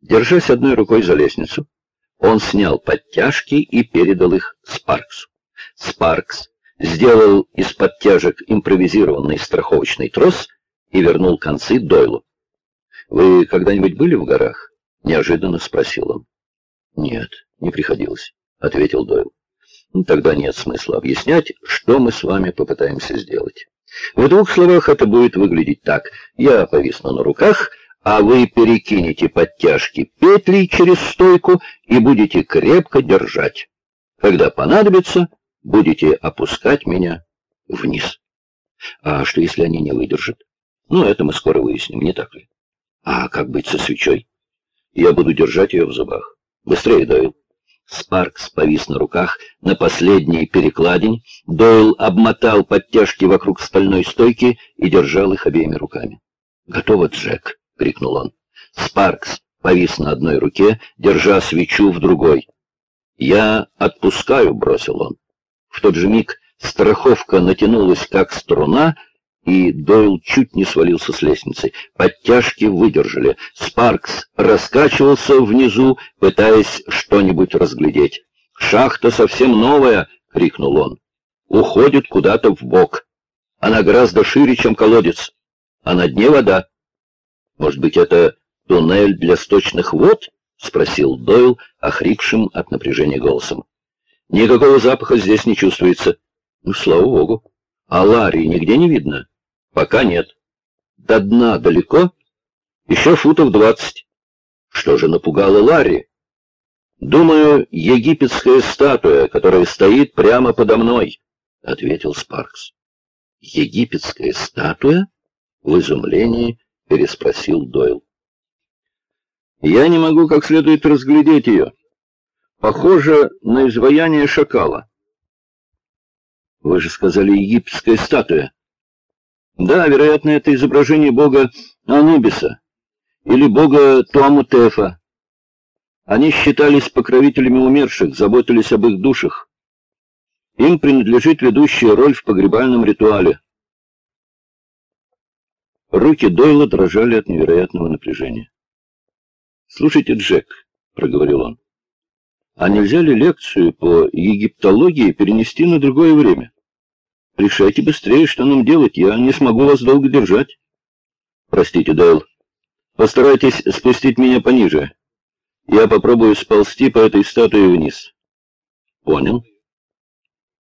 Держась одной рукой за лестницу, он снял подтяжки и передал их Спарксу. Спаркс сделал из подтяжек импровизированный страховочный трос и вернул концы Дойлу. «Вы когда-нибудь были в горах?» — неожиданно спросил он. «Нет, не приходилось», — ответил Дойл. «Ну, «Тогда нет смысла объяснять, что мы с вами попытаемся сделать. В двух словах это будет выглядеть так. Я повисну на руках, а вы перекинете подтяжки петли через стойку и будете крепко держать. Когда понадобится, будете опускать меня вниз. А что, если они не выдержат? Ну, это мы скоро выясним, не так ли? А как быть со свечой? Я буду держать ее в зубах. Быстрее, Дойл. Спаркс повис на руках на последней перекладине. Дойл обмотал подтяжки вокруг стальной стойки и держал их обеими руками. «Готово, Джек!» — крикнул он. Спаркс повис на одной руке, держа свечу в другой. «Я отпускаю», — бросил он. В тот же миг страховка натянулась, как струна, и Дойл чуть не свалился с лестницы. Подтяжки выдержали. Спаркс раскачивался внизу, пытаясь что-нибудь разглядеть. «Шахта совсем новая!» — крикнул он. «Уходит куда-то в бок. Она гораздо шире, чем колодец. А на дне вода. Может быть, это туннель для сточных вод?» — спросил Дойл, охрипшим от напряжения голосом. «Никакого запаха здесь не чувствуется. Ну, слава богу. А Ларри нигде не видно?» Пока нет. До дна далеко? Еще футов двадцать. Что же напугало Ларри? Думаю, египетская статуя, которая стоит прямо подо мной, — ответил Спаркс. Египетская статуя? В изумлении переспросил Дойл. Я не могу как следует разглядеть ее. Похоже на изваяние шакала. Вы же сказали египетская статуя. Да, вероятно, это изображение бога Анубиса или бога Туамутефа. Они считались покровителями умерших, заботились об их душах. Им принадлежит ведущая роль в погребальном ритуале. Руки Дойла дрожали от невероятного напряжения. «Слушайте, Джек», — проговорил он, — «а нельзя ли лекцию по египтологии перенести на другое время?» Решайте быстрее, что нам делать. Я не смогу вас долго держать. Простите, Дойл. Постарайтесь спустить меня пониже. Я попробую сползти по этой статуе вниз. Понял.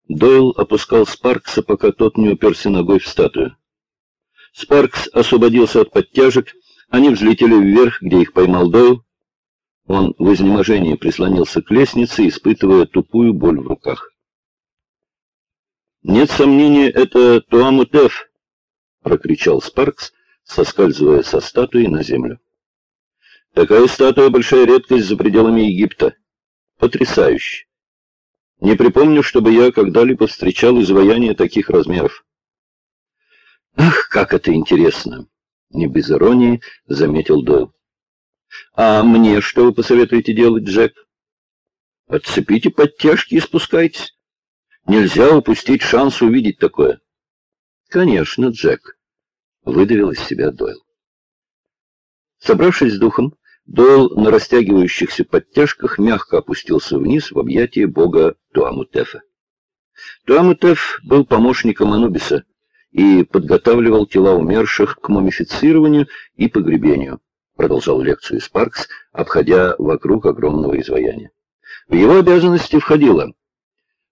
Дойл опускал Спаркса, пока тот не уперся ногой в статую. Спаркс освободился от подтяжек. Они взлетели вверх, где их поймал Дойл. Он в изнеможении прислонился к лестнице, испытывая тупую боль в руках. «Нет сомнения, это Туамутеф!» — прокричал Спаркс, соскальзывая со статуи на землю. «Такая статуя — большая редкость за пределами Египта. Потрясающе! Не припомню, чтобы я когда-либо встречал изваяние таких размеров». «Ах, как это интересно!» — не без иронии заметил Дойл. «А мне что вы посоветуете делать, Джек?» «Отцепите подтяжки и спускайтесь». Нельзя упустить шанс увидеть такое. Конечно, Джек, выдавил из себя Дойл. Собравшись с духом, Дойл на растягивающихся подтяжках мягко опустился вниз в объятия бога Туамутефа. Туамутеф был помощником Анубиса и подготавливал тела умерших к мумифицированию и погребению, продолжал лекцию Спаркс, обходя вокруг огромного изваяния. В его обязанности входило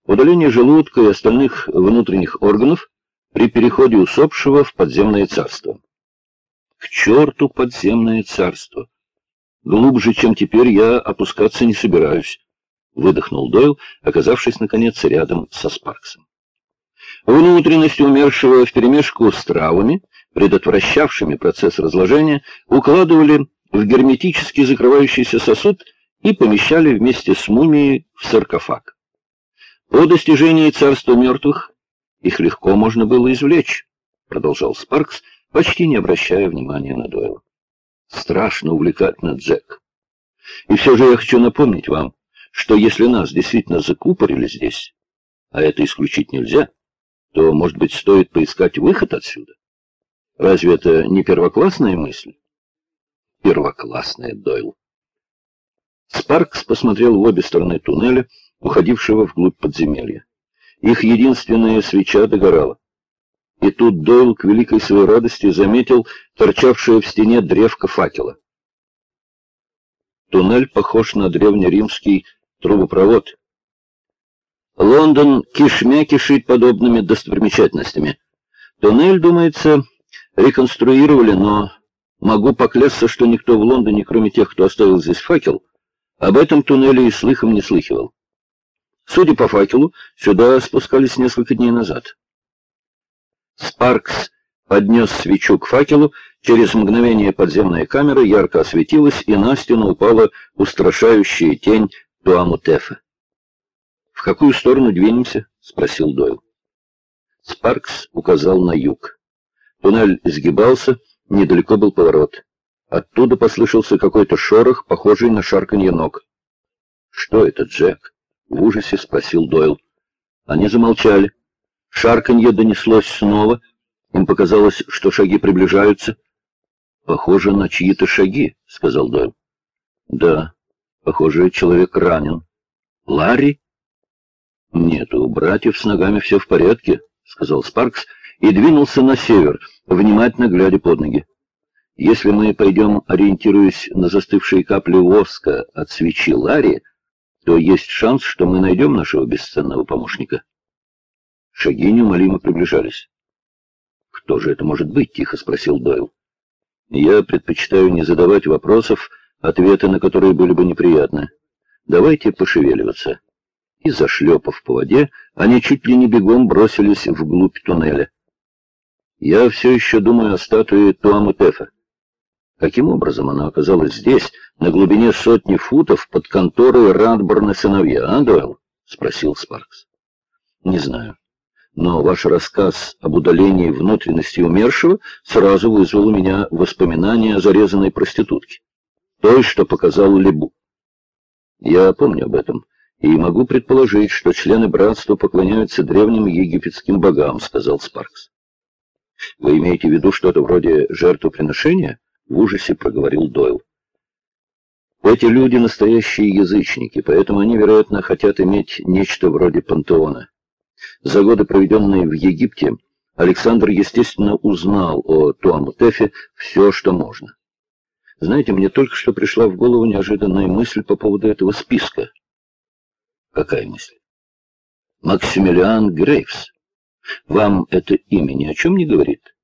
удаление желудка и остальных внутренних органов при переходе усопшего в подземное царство. К черту подземное царство! Глубже, чем теперь, я опускаться не собираюсь, — выдохнул Дойл, оказавшись, наконец, рядом со Спарксом. Внутренности умершего вперемешку с травами, предотвращавшими процесс разложения, укладывали в герметически закрывающийся сосуд и помещали вместе с мумией в саркофаг. По достижении царства мертвых их легко можно было извлечь, продолжал Спаркс, почти не обращая внимания на Дойла. Страшно увлекательно, Джек. И все же я хочу напомнить вам, что если нас действительно закупорили здесь, а это исключить нельзя, то, может быть, стоит поискать выход отсюда? Разве это не первоклассная мысль? Первоклассная, Дойл. Спаркс посмотрел в обе стороны туннеля, уходившего вглубь подземелья. Их единственная свеча догорала. И тут Дойл к великой своей радости заметил торчавшее в стене древко факела. Туннель похож на древнеримский трубопровод. Лондон кишмя кишит подобными достопримечательностями. Туннель, думается, реконструировали, но могу поклясться, что никто в Лондоне, кроме тех, кто оставил здесь факел, об этом туннеле и слыхом не слыхивал. Судя по факелу, сюда спускались несколько дней назад. Спаркс поднес свечу к факелу, через мгновение подземная камера ярко осветилась, и на стену упала устрашающая тень Туамутефа. «В какую сторону двинемся?» — спросил Дойл. Спаркс указал на юг. Туннель изгибался, недалеко был поворот. Оттуда послышался какой-то шорох, похожий на шарканье ног. «Что это, Джек?» — в ужасе спросил Дойл. Они замолчали. Шарканье донеслось снова. Им показалось, что шаги приближаются. «Похоже на чьи-то шаги», — сказал Дойл. «Да, похоже, человек ранен». «Ларри?» «Нет, у братьев с ногами все в порядке», — сказал Спаркс и двинулся на север, внимательно глядя под ноги. «Если мы пойдем, ориентируясь на застывшие капли воска от свечи Ларри, то есть шанс, что мы найдем нашего бесценного помощника». Шаги неумолимо приближались. «Кто же это может быть?» — тихо спросил Дойл. «Я предпочитаю не задавать вопросов, ответы на которые были бы неприятны. Давайте пошевеливаться» и, зашлепав по воде, они чуть ли не бегом бросились вглубь туннеля. Я все еще думаю о статуе Туамутефа. Каким образом она оказалась здесь, на глубине сотни футов, под конторой Радборна сыновья, а, Дойл? — спросил Спаркс. — Не знаю. Но ваш рассказ об удалении внутренности умершего сразу вызвал у меня воспоминания о зарезанной проститутке. Той, что показал Лебу. Я помню об этом и могу предположить, что члены братства поклоняются древним египетским богам», — сказал Спаркс. «Вы имеете в виду что-то вроде жертвоприношения?» — в ужасе проговорил Дойл. «Эти люди настоящие язычники, поэтому они, вероятно, хотят иметь нечто вроде пантеона. За годы, проведенные в Египте, Александр, естественно, узнал о Туамутефе все, что можно. Знаете, мне только что пришла в голову неожиданная мысль по поводу этого списка. Какая мысль? Максимилиан Грейвс. Вам это имя ни о чем не говорит?